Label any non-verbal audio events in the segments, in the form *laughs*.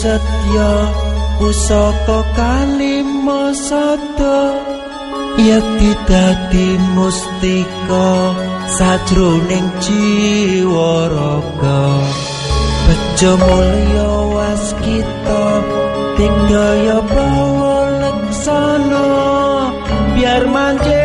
setya pusaka kalima sada yekti dadi mustika sajroning jiwa raga. Bejo mulya waskita dingdaya bawa leksana. Biar manjing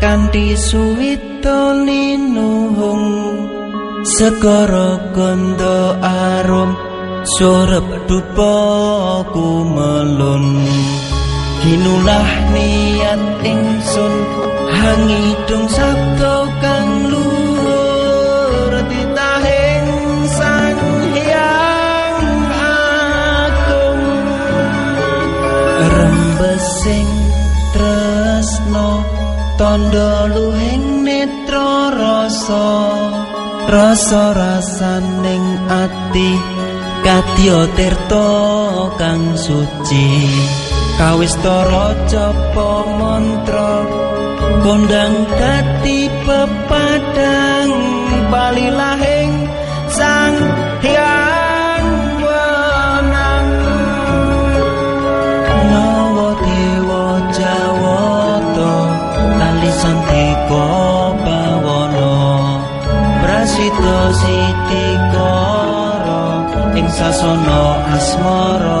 kanthi suwita linuhung segara ganda arum surep dupa kumelun. Ginulah niat ingsun hangidung sabda kang luhur titahing sang hyang agung. Rembesing tondo luhing netra rasa rasa rasaning ati kadya tirta kang suci. Kawis tara japa mantra kondang dadi pepadang balilahing sang Santo Siti Koro Ing sasono asmoro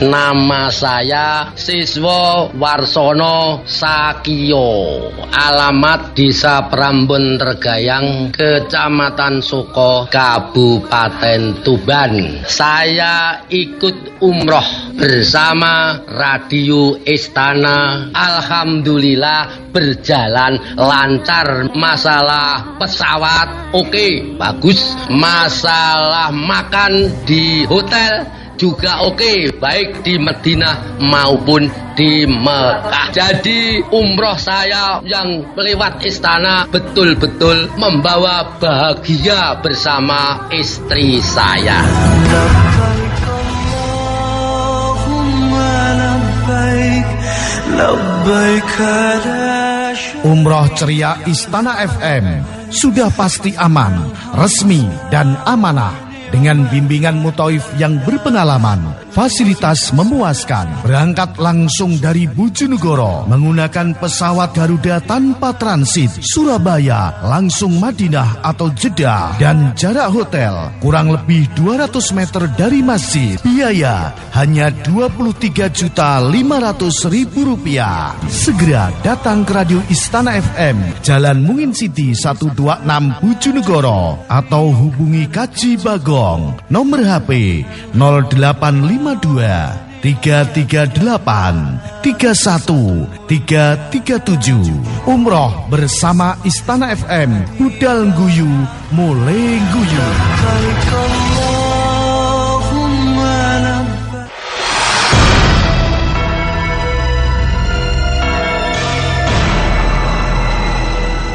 Nama saya Siswa Warsono Sakio. Alamat Desa Prambon Regayang, Kecamatan Suko, Kabupaten Tuban. Saya ikut umroh bersama Radio Istana. Alhamdulillah berjalan lancar. Masalah pesawat oke, bagus. Masalah makan di hotel juga oke, baik di Madinah maupun di Mekah. Jadi umroh saya yang lewat istana betul-betul membawa bahagia bersama istri saya. Umroh ceria Istana FM sudah pasti aman, resmi dan amanah dengan bimbingan mutoif yang berpengalaman, fasilitas memuaskan. Berangkat langsung dari Bojonegoro menggunakan pesawat Garuda tanpa transit Surabaya langsung Madinah atau Jeddah dan jarak hotel kurang lebih 200 meter dari masjid. Biaya hanya 23 juta 500 ribu rupiah. Segera datang ke Radio Istana FM, Jalan Mungin City 126 Bojonegoro atau hubungi Kaji Bagong Nomor HP 0852 338 31 337 Umroh bersama Istana FM Budal Guyu Mulai Guyu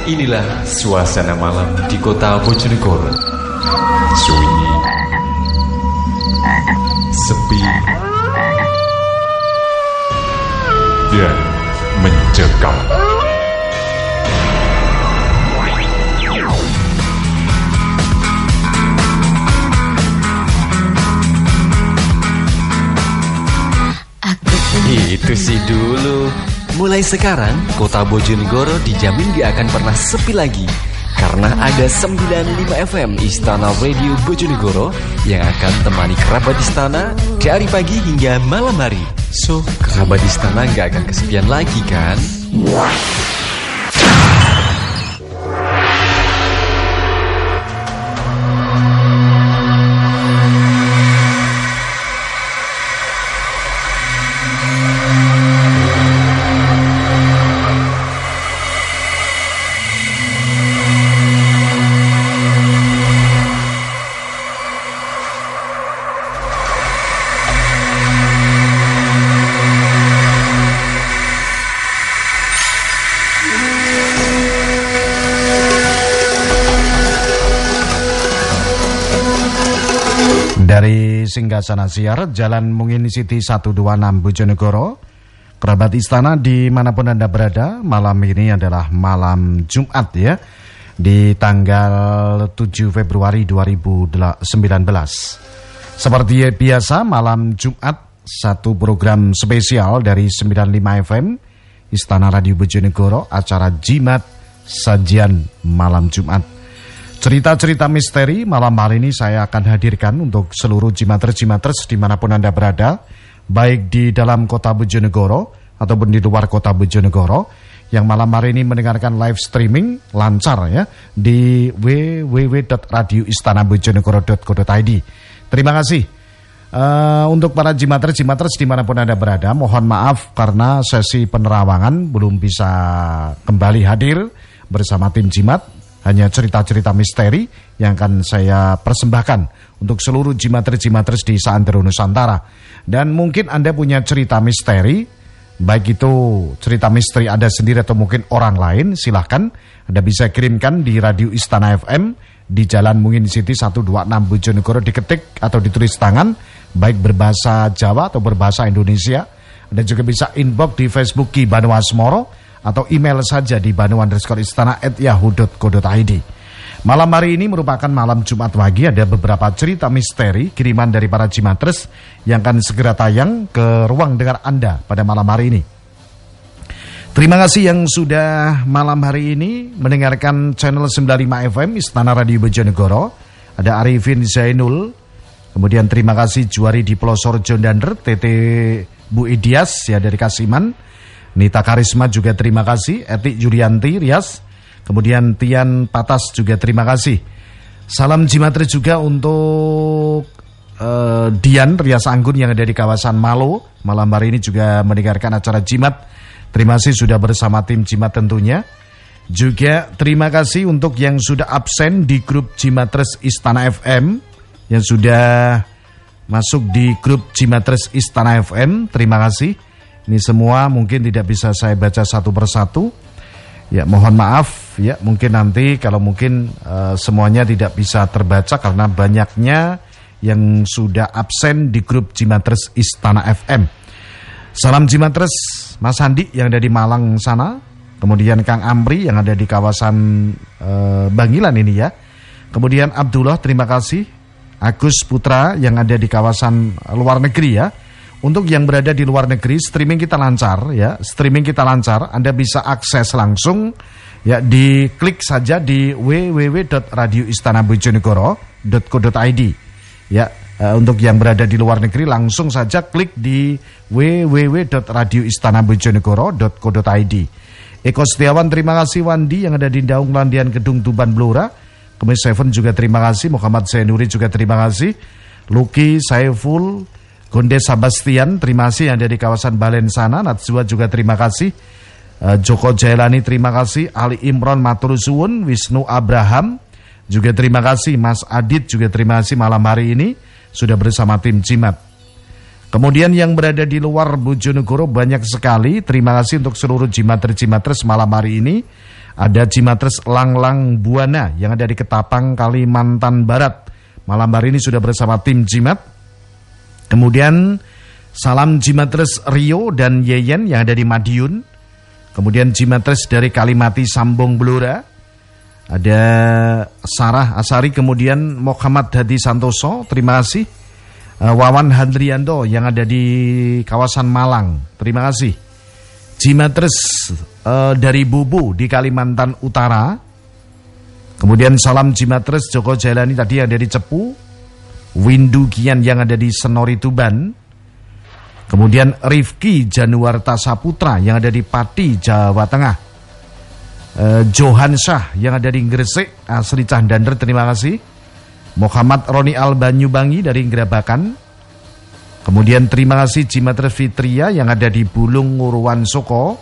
Inilah suasana malam di kota Bojonegoro. Sunyi sepi, dan mencekam. Itu sih dulu. Mulai sekarang, kota Bojonegoro dijamin gak akan pernah sepi lagi. Karena ada 95 FM Istana Radio Bojonegoro yang akan temani kerabat istana dari pagi hingga malam hari. So, kerabat istana gak akan kesepian lagi kan? Singgasana Siar, Jalan Mungin City 126 Bojonegoro, kerabat istana di mana pun Anda berada, malam ini adalah malam Jumat ya, di tanggal 7 Februari 2019. Seperti biasa, malam Jumat, satu program spesial dari 95 FM, Istana Radio Bojonegoro, acara Jimat Sajian Malam Jumat. Cerita-cerita misteri malam hari ini saya akan hadirkan untuk seluruh jimatres-jimatres di mana pun Anda berada, baik di dalam kota Bojonegoro ataupun di luar kota Bojonegoro, yang malam hari ini mendengarkan live streaming lancar ya di www.radioistanabojonegoro.co.id. Terima kasih. Uh, untuk para jimatres-jimatres di mana pun Anda berada, mohon maaf karena sesi penerawangan belum bisa kembali hadir bersama tim jimat hanya cerita-cerita misteri yang akan saya persembahkan untuk seluruh jimatres-jimatres di Saantero Nusantara. Dan mungkin Anda punya cerita misteri, baik itu cerita misteri Anda sendiri atau mungkin orang lain, silahkan Anda bisa kirimkan di Radio Istana FM di Jalan Mungin City 126 Bojonegoro diketik atau ditulis tangan, baik berbahasa Jawa atau berbahasa Indonesia. Anda juga bisa inbox di Facebook Ki Asmoro atau email saja di banu underscore istana at. Malam hari ini merupakan malam Jumat pagi ada beberapa cerita misteri kiriman dari para jimatres yang akan segera tayang ke ruang dengar Anda pada malam hari ini. Terima kasih yang sudah malam hari ini mendengarkan channel 95 FM Istana Radio Bojonegoro. Ada Arifin Zainul, kemudian terima kasih Juari di Pelosor Jondander, TT Bu Idias ya dari Kasiman. Nita Karisma juga terima kasih, Etik Julianti Rias, kemudian Tian Patas juga terima kasih. Salam Jimatri juga untuk uh, Dian Rias Anggun yang ada di kawasan Malo. Malam hari ini juga mendengarkan acara Jimat. Terima kasih sudah bersama tim Jimat tentunya. Juga terima kasih untuk yang sudah absen di grup Jimatres Istana FM yang sudah masuk di grup Jimatres Istana FM. Terima kasih. Ini semua mungkin tidak bisa saya baca satu persatu. Ya mohon maaf ya mungkin nanti kalau mungkin uh, semuanya tidak bisa terbaca karena banyaknya yang sudah absen di grup Jimatres Istana FM. Salam Jimatres Mas Andi yang ada di Malang sana, kemudian Kang Amri yang ada di kawasan uh, Bangilan ini ya. Kemudian Abdullah terima kasih, Agus Putra yang ada di kawasan luar negeri ya. Untuk yang berada di luar negeri, streaming kita lancar ya, streaming kita lancar. Anda bisa akses langsung ya di klik saja di www.radioistanabojonegoro.co.id ya. Uh, untuk yang berada di luar negeri langsung saja klik di www.radioistanabojonegoro.co.id. Eko Setiawan terima kasih Wandi yang ada di Daung Landian Gedung Tuban Blora. Kemudian Seven juga terima kasih, Muhammad Zainuri juga terima kasih. Luki Saiful Gonde Sabastian, terima kasih yang ada di kawasan Balen sana. Natsua juga terima kasih. Uh, Joko Jailani terima kasih. Ali Imron Matur Suwun, Wisnu Abraham juga terima kasih. Mas Adit juga terima kasih malam hari ini sudah bersama tim Cimat. Kemudian yang berada di luar Bojonegoro banyak sekali. Terima kasih untuk seluruh jimater-jimatres malam hari ini. Ada Jimatres Langlang Buana yang ada di Ketapang, Kalimantan Barat. Malam hari ini sudah bersama tim Jimat. Kemudian salam Jimatres Rio dan Yeyen yang ada di Madiun. Kemudian Jimatres dari Kalimati Sambong Blora. Ada Sarah Asari, kemudian Muhammad Hadi Santoso, terima kasih. Uh, Wawan Handrianto yang ada di kawasan Malang, terima kasih. Jimatres uh, dari Bubu di Kalimantan Utara. Kemudian salam Jimatres Joko Jalani tadi yang ada di Cepu. Windu Kian yang ada di Senori Tuban. Kemudian Rifki Januarta Saputra yang ada di Pati, Jawa Tengah. Uh, Johan Shah yang ada di Gresik, asli Cahdander, terima kasih. Muhammad Roni Al Banyubangi dari Gerabakan. Kemudian terima kasih Jimatres Fitria yang ada di Bulung Nguruan Soko.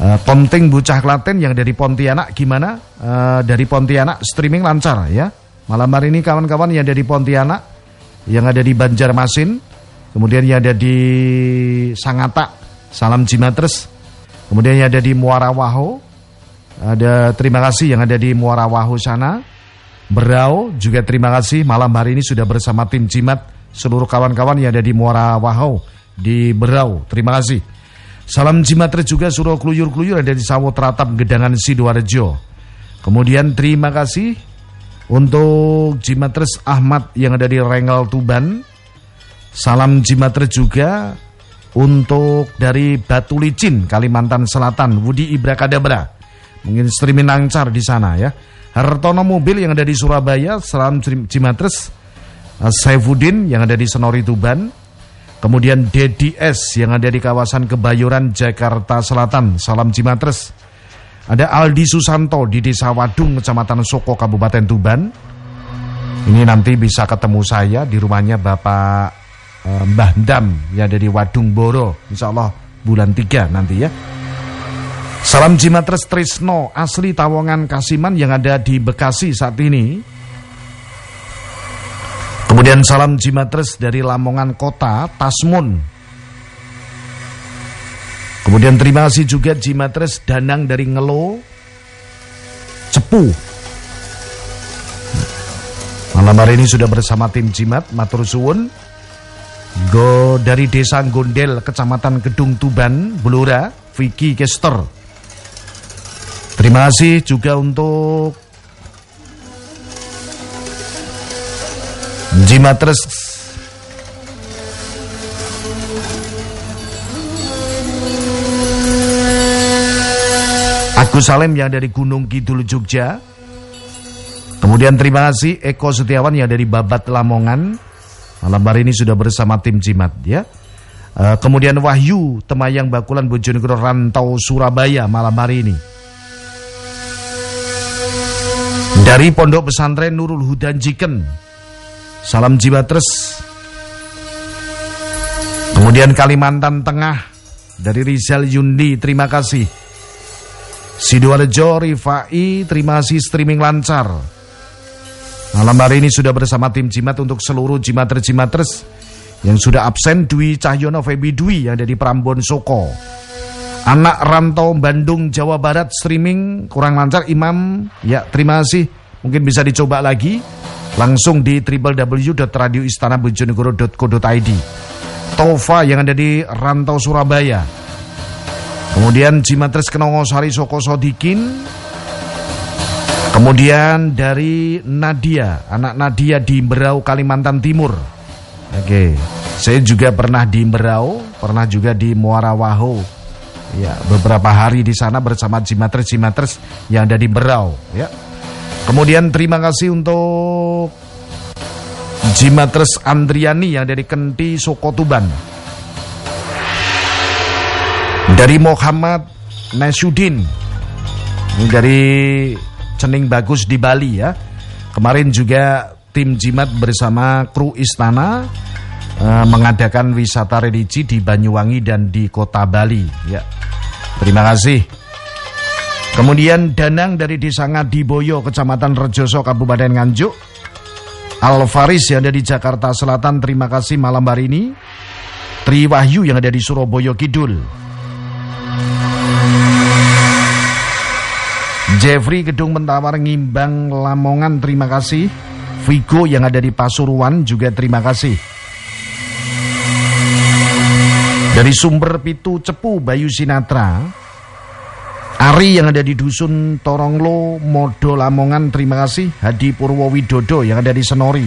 Uh, Ponting Bucah Klaten yang dari Pontianak gimana? Uh, dari Pontianak streaming lancar ya. Malam hari ini kawan-kawan yang ada di Pontianak, yang ada di Banjarmasin, kemudian yang ada di Sangatak, salam Jimatres. Kemudian yang ada di Muara Waho, ada terima kasih yang ada di Muara Waho sana. Berau juga terima kasih malam hari ini sudah bersama tim Jimat seluruh kawan-kawan yang ada di Muara Waho di Berau. Terima kasih. Salam Jimatres juga suruh keluyur-keluyur ada di Sawo Tratap Gedangan Sidoarjo. Kemudian terima kasih untuk Jimatres Ahmad yang ada di Rengel Tuban. Salam Jimatres juga untuk dari Batu Licin Kalimantan Selatan Budi Ibra Kadabra. Mungkin streaming lancar di sana ya. Hartono Mobil yang ada di Surabaya, salam Jimatres. Saifuddin yang ada di Senori Tuban. Kemudian DDS yang ada di kawasan Kebayoran, Jakarta Selatan. Salam Jimatres. Ada Aldi Susanto di Desa Wadung, Kecamatan Soko, Kabupaten Tuban. Ini nanti bisa ketemu saya di rumahnya Bapak eh, Mbah Dam yang ada di Wadung Boro. Insya Allah bulan 3 nanti ya. Salam Jimatres Trisno, asli Tawongan Kasiman yang ada di Bekasi saat ini. Kemudian salam Jimatres dari Lamongan Kota, Tasmun. Kemudian terima kasih juga Jimatres Danang dari Ngelo, Cepu. Malam hari ini sudah bersama tim Jimat, Matur Suwun. Go dari Desa Gondel, Kecamatan Gedung Tuban, Blora, Vicky Kester. Terima kasih juga untuk Jimatres Agus Salim yang dari Gunung Kidul Jogja. Kemudian terima kasih Eko Setiawan yang dari Babat Lamongan. Malam hari ini sudah bersama tim Jimat ya. Uh, kemudian Wahyu Temayang Bakulan Bojonegoro Rantau Surabaya malam hari ini. Dari Pondok Pesantren Nurul Hudan Jiken. Salam Jibatres. Kemudian Kalimantan Tengah Dari Rizal Yundi Terima kasih Sidoarjo Rifai Terima kasih streaming lancar. Malam hari ini sudah bersama tim Jimat Untuk seluruh Jimatres-Jimatres Yang sudah absen Dwi Cahyono Febi Dwi Yang ada di Prambon Soko. Anak rantau Bandung Jawa Barat streaming kurang lancar. Imam ya terima kasih. Mungkin bisa dicoba lagi. Langsung di www.radioistanabojonegoro.co.id Tova yang ada di rantau Surabaya kemudian Jimatres Kenongosari Soko Sodikin kemudian dari Nadia anak Nadia di Berau Kalimantan Timur oke saya juga pernah di Berau pernah juga di Muara Waho Ya, beberapa hari di sana bersama Jimatres Jimatres yang ada di Berau, ya. Kemudian terima kasih untuk Jimatres Andriani yang dari Kenti Sokotuban. Dari Muhammad Nasyudin. Ini dari Cening Bagus di Bali ya. Kemarin juga tim Jimat bersama kru Istana uh, mengadakan wisata religi di Banyuwangi dan di Kota Bali ya. Terima kasih. Kemudian Danang dari Desa Ngadiboyo, Kecamatan Rejoso, Kabupaten Nganjuk. Alvaris yang ada di Jakarta Selatan, terima kasih malam hari ini. Tri Wahyu yang ada di Surabaya Kidul. Jeffrey Gedung Mentawar Ngimbang Lamongan. Terima kasih. Vigo yang ada di Pasuruan juga terima kasih. Dari sumber Pitu Cepu Bayu Sinatra. Ari yang ada di Dusun Toronglo Modo Lamongan. Terima kasih. Hadi Purwowidodo yang ada di Senori.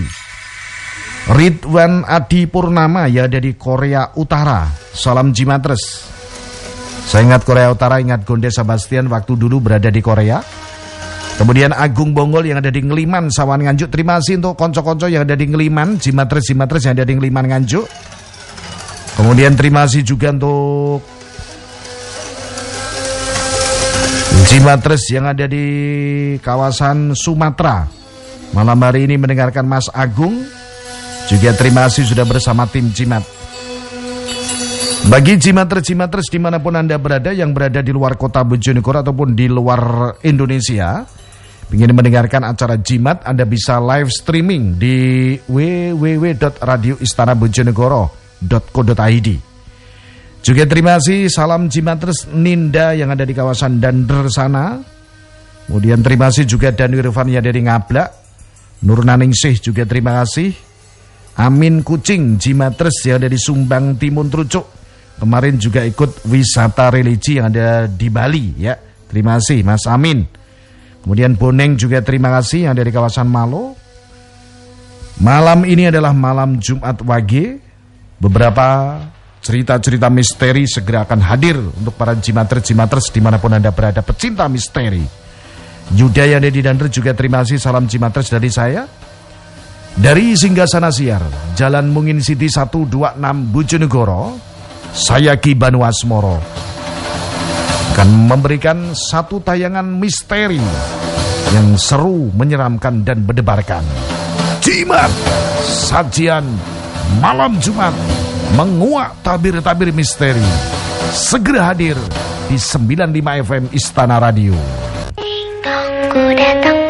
Ridwan Adi Purnama yang ada di Korea Utara. Salam Jimatres Saya ingat Korea Utara ingat Gonde Sebastian waktu dulu berada di Korea Kemudian Agung Bonggol yang ada di Ngeliman Sawan Nganjuk Terima kasih untuk konco-konco yang ada di Ngeliman Jimatres Jimatres yang ada di Ngeliman Nganjuk Kemudian terima kasih juga untuk Jimatres yang ada di kawasan Sumatera. Malam hari ini mendengarkan Mas Agung. Juga terima kasih sudah bersama tim Jimat. Bagi Jimatres-Jimatres di mana pun Anda berada yang berada di luar kota Bojonegoro ataupun di luar Indonesia. Ingin mendengarkan acara Jimat, Anda bisa live streaming di www.radioistanabojonegoro.com www.jimatres.co.id Juga terima kasih salam Jimatres Ninda yang ada di kawasan Dander sana. Kemudian terima kasih juga Dan Irfan yang dari Ngablak. Nur Naningsih juga terima kasih. Amin Kucing Jimatres yang ada di Sumbang Timun Trucuk. Kemarin juga ikut wisata religi yang ada di Bali ya. Terima kasih Mas Amin. Kemudian Boneng juga terima kasih yang dari kawasan Malo. Malam ini adalah malam Jumat Wage Beberapa cerita-cerita misteri segera akan hadir untuk para jimatres-jimatres di mana pun Anda berada, pecinta misteri. Yuda yang ada di Dander juga terima kasih salam jimatres dari saya. Dari Singgasana Siar, Jalan Mungin City 126 Bojonegoro, saya Ki Banu Asmoro akan memberikan satu tayangan misteri yang seru, menyeramkan dan berdebarkan. Jimat, sajian malam Jumat menguak tabir-tabir misteri. Segera hadir di 95 FM Istana Radio. Ku datang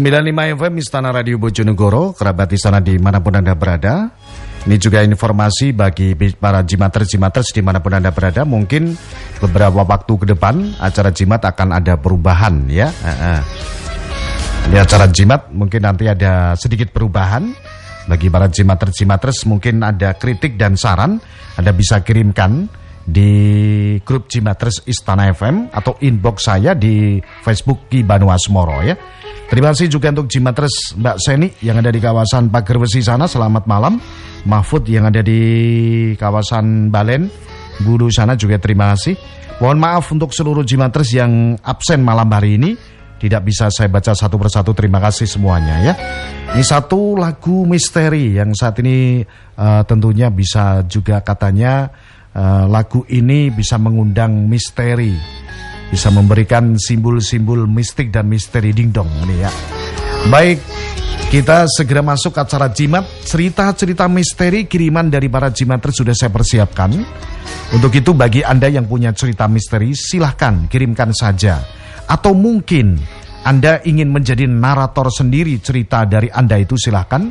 95 FM Istana Radio Bojonegoro, kerabat Istana di mana pun Anda berada. Ini juga informasi bagi para jimatres-jimatres di mana pun Anda berada. Mungkin beberapa waktu ke depan acara jimat akan ada perubahan ya. Di acara jimat mungkin nanti ada sedikit perubahan. Bagi para jimatres-jimatres mungkin ada kritik dan saran. Anda bisa kirimkan di grup Jimatres Istana FM atau inbox saya di Facebook Ki Banu Asmoro ya. Terima kasih juga untuk Jimatres Mbak Seni yang ada di kawasan Pager Besi sana. Selamat malam. Mahfud yang ada di kawasan Balen, Bulu sana juga terima kasih. Mohon maaf untuk seluruh Jimatres yang absen malam hari ini. tidak bisa saya baca satu persatu. Terima kasih semuanya ya. Ini satu lagu misteri yang saat ini eh, tentunya bisa juga katanya eh, lagu ini bisa mengundang misteri, bisa memberikan simbol-simbol mistik dan misteri dingdong ini ya. Baik, kita segera masuk acara jimat. Cerita-cerita misteri kiriman dari para jimater sudah saya persiapkan. Untuk itu bagi Anda yang punya cerita misteri silahkan kirimkan saja. Atau mungkin Anda ingin menjadi narator sendiri cerita dari Anda itu silahkan.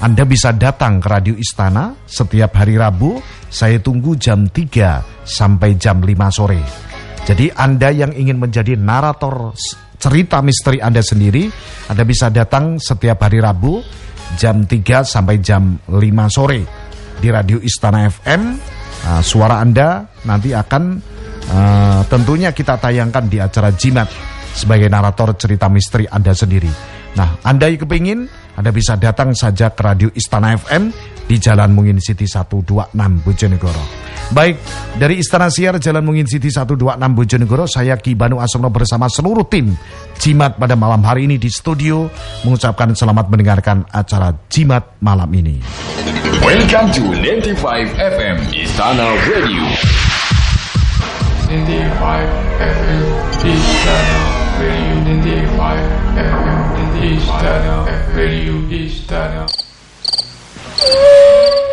Anda bisa datang ke Radio Istana setiap hari Rabu. Saya tunggu jam 3 sampai jam 5 sore. Jadi Anda yang ingin menjadi narator cerita misteri Anda sendiri, Anda bisa datang setiap hari Rabu jam 3 sampai jam 5 sore di Radio Istana FM. Nah, suara Anda nanti akan eh, tentunya kita tayangkan di acara Jimat sebagai narator cerita misteri Anda sendiri. Nah, Anda yang kepingin, Anda bisa datang saja ke Radio Istana FM di Jalan Mungin City 126 Bojonegoro. Baik, dari Istana Siar Jalan Mungin City 126 Bojonegoro, saya Ki Banu Asrono bersama seluruh tim Jimat pada malam hari ini di studio mengucapkan selamat mendengarkan acara Jimat malam ini. Welcome to 95 FM Istana Radio. 95 FM Istana Radio 95 FM Istana Radio Istana Woo! *laughs*